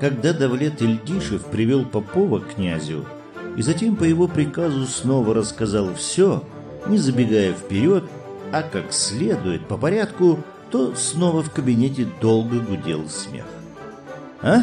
Когда Давлет Ильдишев привел Попова к князю и затем по его приказу снова рассказал все, не забегая вперед, а как следует по порядку, то снова в кабинете долго гудел смех. «А?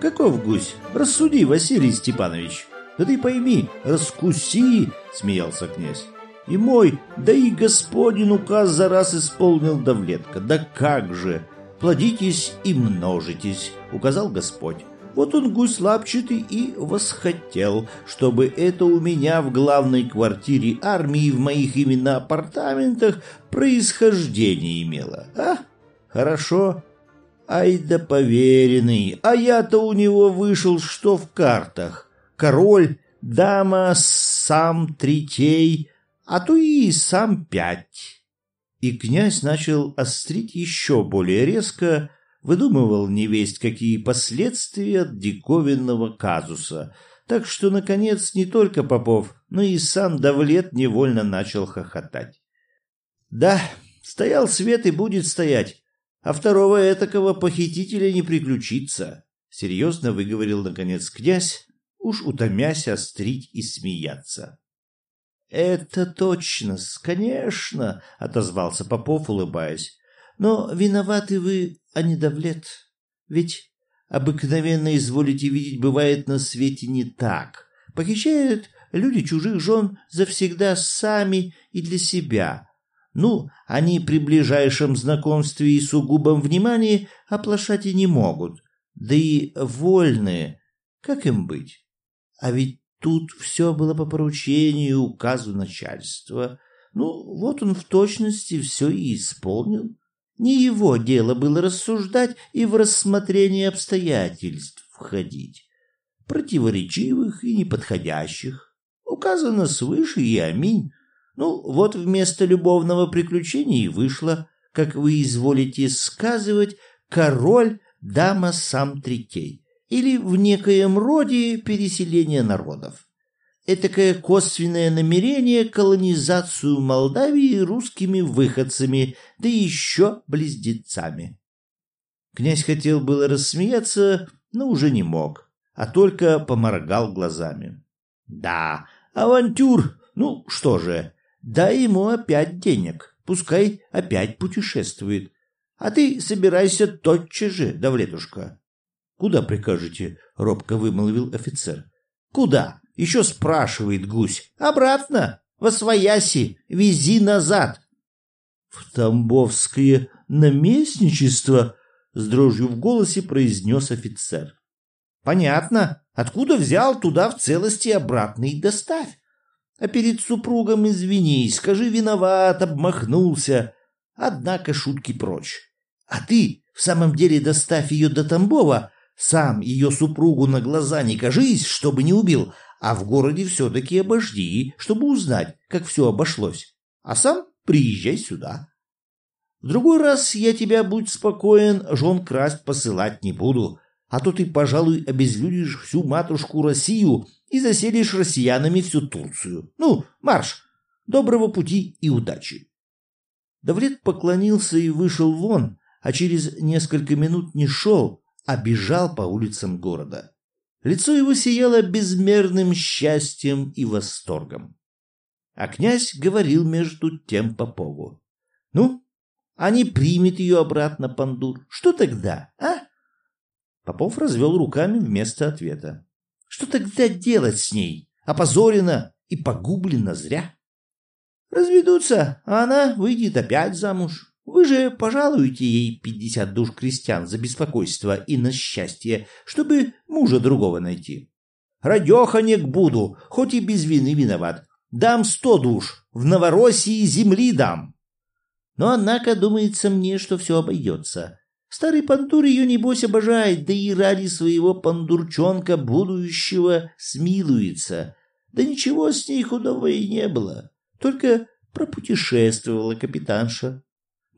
Каков гусь? Рассуди, Василий Степанович!» «Да ты пойми, раскуси!» — смеялся князь. «И мой, да и господин указ за раз исполнил Давлетка. Да как же! плодитесь и множитесь, указал Господь. Вот он гусь лапчатый и восхотел, чтобы это у меня в главной квартире армии в моих именно апартаментах происхождение имело. А? Хорошо. Ай да поверенный, а я-то у него вышел что в картах. Король, дама, сам третей, а то и сам пять и князь начал острить еще более резко, выдумывал невесть какие последствия от диковинного казуса, так что, наконец, не только Попов, но и сам Давлет невольно начал хохотать. «Да, стоял свет и будет стоять, а второго этакого похитителя не приключится», — серьезно выговорил, наконец, князь, уж утомясь острить и смеяться. «Это точно, конечно», — отозвался Попов, улыбаясь. «Но виноваты вы, а не Давлет. Ведь обыкновенно, изволите видеть, бывает на свете не так. Похищают люди чужих жен завсегда сами и для себя. Ну, они при ближайшем знакомстве и сугубом внимании оплошать и не могут. Да и вольные. Как им быть? А ведь Тут все было по поручению и указу начальства. Ну, вот он в точности все и исполнил. Не его дело было рассуждать и в рассмотрение обстоятельств входить. Противоречивых и неподходящих. Указано свыше и аминь. Ну, вот вместо любовного приключения и вышло, как вы изволите сказывать, король, дама, сам третей или в некоем роде переселения народов. Этакое косвенное намерение колонизацию Молдавии русскими выходцами, да еще близнецами. Князь хотел было рассмеяться, но уже не мог, а только поморгал глазами. Да, авантюр, ну что же, дай ему опять денег, пускай опять путешествует. А ты собирайся тотчас же, Давлетушка. «Куда прикажете?» — робко вымолвил офицер. «Куда?» — еще спрашивает гусь. «Обратно! Во свояси! Вези назад!» «В Тамбовское наместничество?» — с дрожью в голосе произнес офицер. «Понятно. Откуда взял, туда в целости обратно и доставь. А перед супругом извини, скажи виноват, обмахнулся. Однако шутки прочь. А ты в самом деле доставь ее до Тамбова, сам ее супругу на глаза не кажись, чтобы не убил, а в городе все-таки обожди, чтобы узнать, как все обошлось. А сам приезжай сюда. В другой раз я тебя, будь спокоен, жен красть посылать не буду, а то ты, пожалуй, обезлюдишь всю матушку Россию и заселишь россиянами всю Турцию. Ну, марш! Доброго пути и удачи!» Давлет поклонился и вышел вон, а через несколько минут не шел, а бежал по улицам города. Лицо его сияло безмерным счастьем и восторгом. А князь говорил между тем Попову. «Ну, а не примет ее обратно Пандур. Что тогда, а?» Попов развел руками вместо ответа. «Что тогда делать с ней? Опозорена и погублена зря?» «Разведутся, а она выйдет опять замуж. Вы же пожалуете ей пятьдесят душ крестьян за беспокойство и на счастье, чтобы мужа другого найти. Радеханек буду, хоть и без вины виноват. Дам сто душ, в Новороссии земли дам. Но, однако, думается мне, что все обойдется. Старый пандур ее, небось, обожает, да и ради своего пандурчонка будущего смилуется. Да ничего с ней худого и не было. Только пропутешествовала капитанша.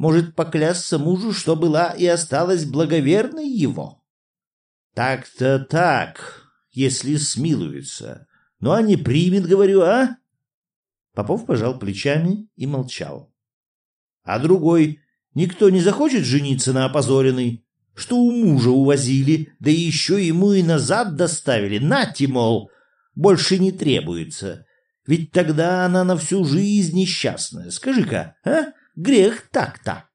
Может поклясться мужу, что была и осталась благоверной его? Так-то так, если смилуется. Ну, а не примет, говорю, а? Попов пожал плечами и молчал. А другой, никто не захочет жениться на опозоренной, что у мужа увозили, да еще ему и назад доставили. Нате, мол, больше не требуется. Ведь тогда она на всю жизнь несчастная. Скажи-ка, а? Грех так-то.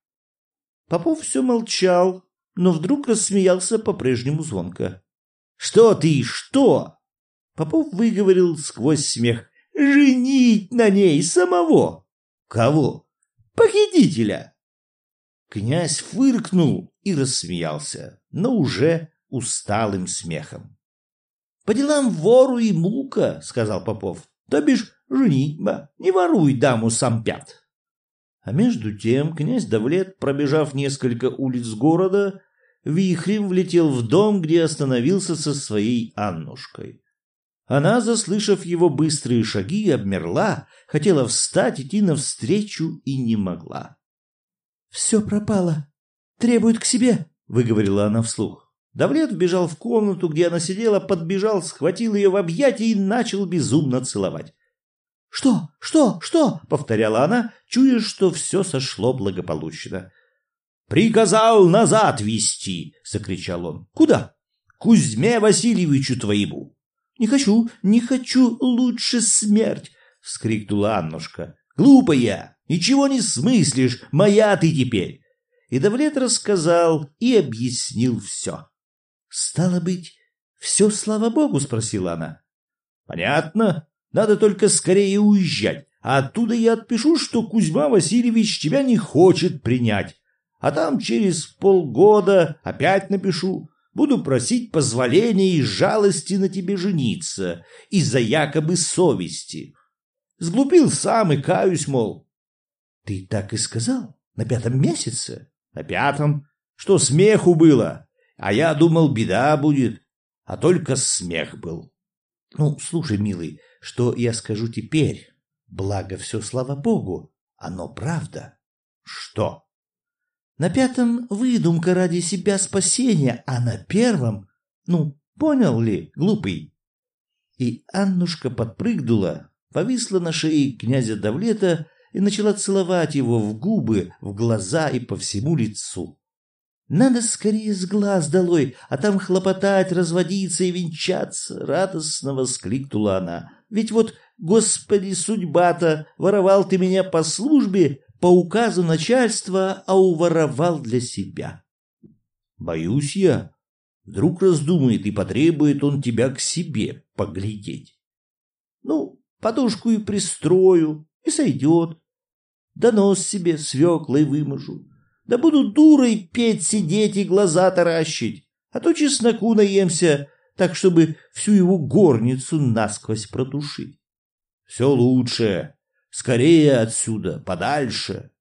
Попов все молчал, но вдруг рассмеялся по-прежнему звонко. — Что ты, что? Попов выговорил сквозь смех. — Женить на ней самого. — Кого? — Похитителя. Князь фыркнул и рассмеялся, но уже усталым смехом. — По делам вору и мука, — сказал Попов. — То бишь женитьба, не воруй даму сам пят. А между тем князь Давлет, пробежав несколько улиц города, вихрем влетел в дом, где остановился со своей Аннушкой. Она, заслышав его быстрые шаги, обмерла, хотела встать, идти навстречу и не могла. — Все пропало. Требует к себе, — выговорила она вслух. Давлет вбежал в комнату, где она сидела, подбежал, схватил ее в объятия и начал безумно целовать. «Что? Что? Что?» — повторяла она, чуя, что все сошло благополучно. «Приказал назад вести!» — закричал он. «Куда?» «Кузьме Васильевичу твоему!» «Не хочу, не хочу, лучше смерть!» — вскрикнула Аннушка. «Глупая! Ничего не смыслишь! Моя ты теперь!» И Давлет рассказал и объяснил все. «Стало быть, все, слава богу?» — спросила она. «Понятно. Надо только скорее уезжать, а оттуда я отпишу, что Кузьма Васильевич тебя не хочет принять. А там через полгода опять напишу. Буду просить позволения и жалости на тебе жениться из-за якобы совести. Сглупил сам и каюсь, мол. Ты так и сказал? На пятом месяце? На пятом? Что смеху было? А я думал, беда будет. А только смех был. Ну, слушай, милый, что я скажу теперь? Благо все, слава богу, оно правда. Что? На пятом выдумка ради себя спасения, а на первом... Ну, понял ли, глупый? И Аннушка подпрыгнула, повисла на шее князя Давлета и начала целовать его в губы, в глаза и по всему лицу. Надо скорее с глаз долой, а там хлопотать, разводиться и венчаться, — радостно воскликнула она. Ведь вот, господи, судьба-то, воровал ты меня по службе, по указу начальства, а уворовал для себя. Боюсь я. Вдруг раздумает и потребует он тебя к себе поглядеть. Ну, подушку и пристрою, и сойдет. Да нос себе свеклой выможу да буду дурой петь, сидеть и глаза таращить, а то чесноку наемся, так, чтобы всю его горницу насквозь протушить. Все лучше, скорее отсюда, подальше.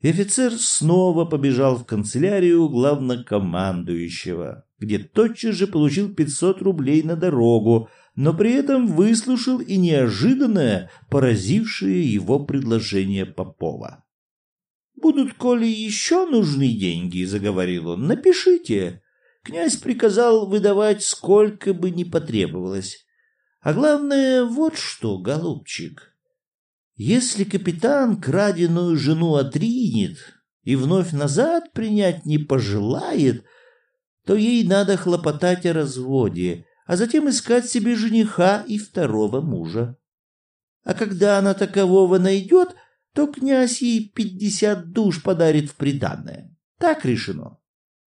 И офицер снова побежал в канцелярию главнокомандующего, где тотчас же получил пятьсот рублей на дорогу, но при этом выслушал и неожиданное, поразившее его предложение Попова. Будут, коли еще нужны деньги, — заговорил он, — напишите. Князь приказал выдавать, сколько бы ни потребовалось. А главное, вот что, голубчик. Если капитан краденую жену отринет и вновь назад принять не пожелает, то ей надо хлопотать о разводе, а затем искать себе жениха и второго мужа. А когда она такового найдет, то князь ей пятьдесят душ подарит в приданное. Так решено.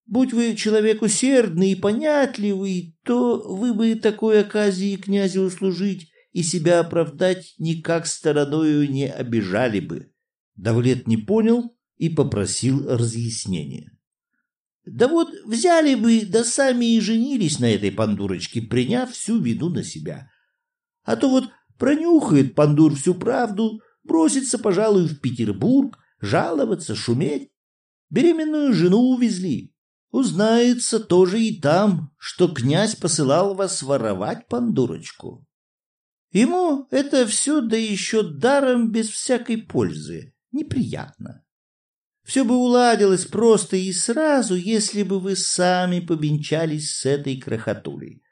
Будь вы человек усердный и понятливый, то вы бы такой оказии князю услужить и себя оправдать никак стороною не обижали бы. Давлет не понял и попросил разъяснения. Да вот взяли бы, да сами и женились на этой пандурочке, приняв всю вину на себя. А то вот пронюхает пандур всю правду, броситься, пожалуй, в Петербург, жаловаться, шуметь. Беременную жену увезли. Узнается тоже и там, что князь посылал вас воровать пандурочку. Ему это все да еще даром без всякой пользы. Неприятно. Все бы уладилось просто и сразу, если бы вы сами побенчались с этой крохотулей.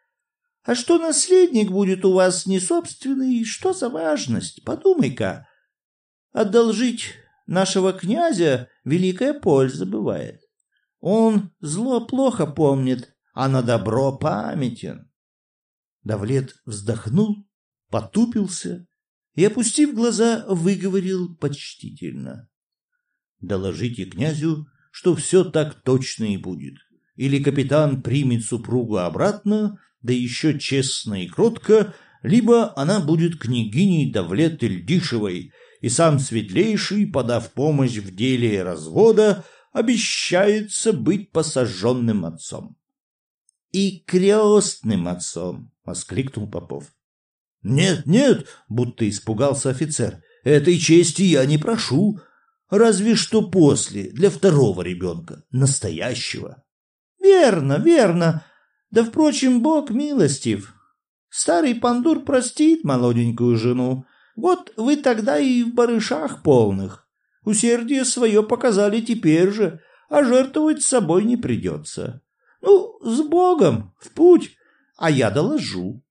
А что наследник будет у вас не собственный, что за важность? Подумай-ка. Одолжить нашего князя великая польза бывает. Он зло плохо помнит, а на добро памятен. Давлет вздохнул потупился и, опустив глаза, выговорил почтительно. «Доложите князю, что все так точно и будет. Или капитан примет супругу обратно, да еще честно и кротко, либо она будет княгиней Давлет Ильдишевой, и сам Светлейший, подав помощь в деле развода, обещается быть посаженным отцом. — И крестным отцом! — воскликнул Попов. «Нет, нет!» — будто испугался офицер. «Этой чести я не прошу. Разве что после, для второго ребенка, настоящего». «Верно, верно. Да, впрочем, Бог милостив. Старый пандур простит молоденькую жену. Вот вы тогда и в барышах полных. Усердие свое показали теперь же, а жертвовать собой не придется. Ну, с Богом, в путь, а я доложу».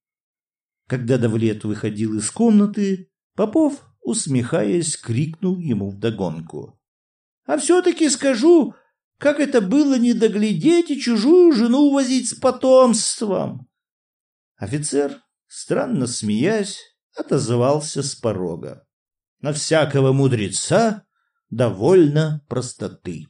Когда Давлет выходил из комнаты, Попов, усмехаясь, крикнул ему вдогонку. «А все-таки скажу, как это было не доглядеть и чужую жену возить с потомством!» Офицер, странно смеясь, отозвался с порога. «На всякого мудреца довольно простоты».